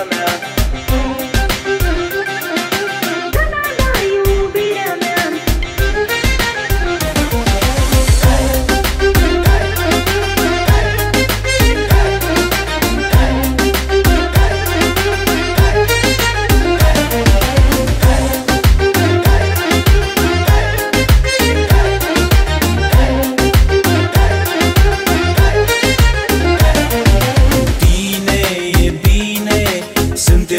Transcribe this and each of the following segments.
come out.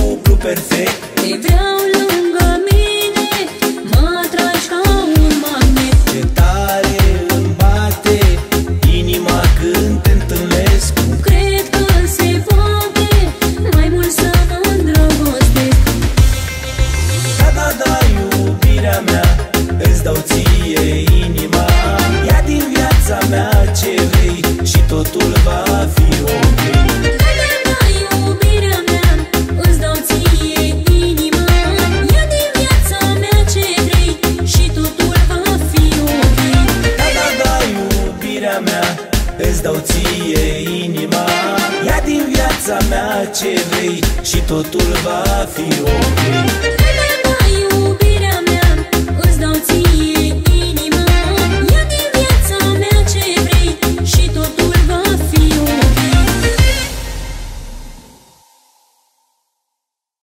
o blooper fake. Te ce vrei Și totul va fi ok.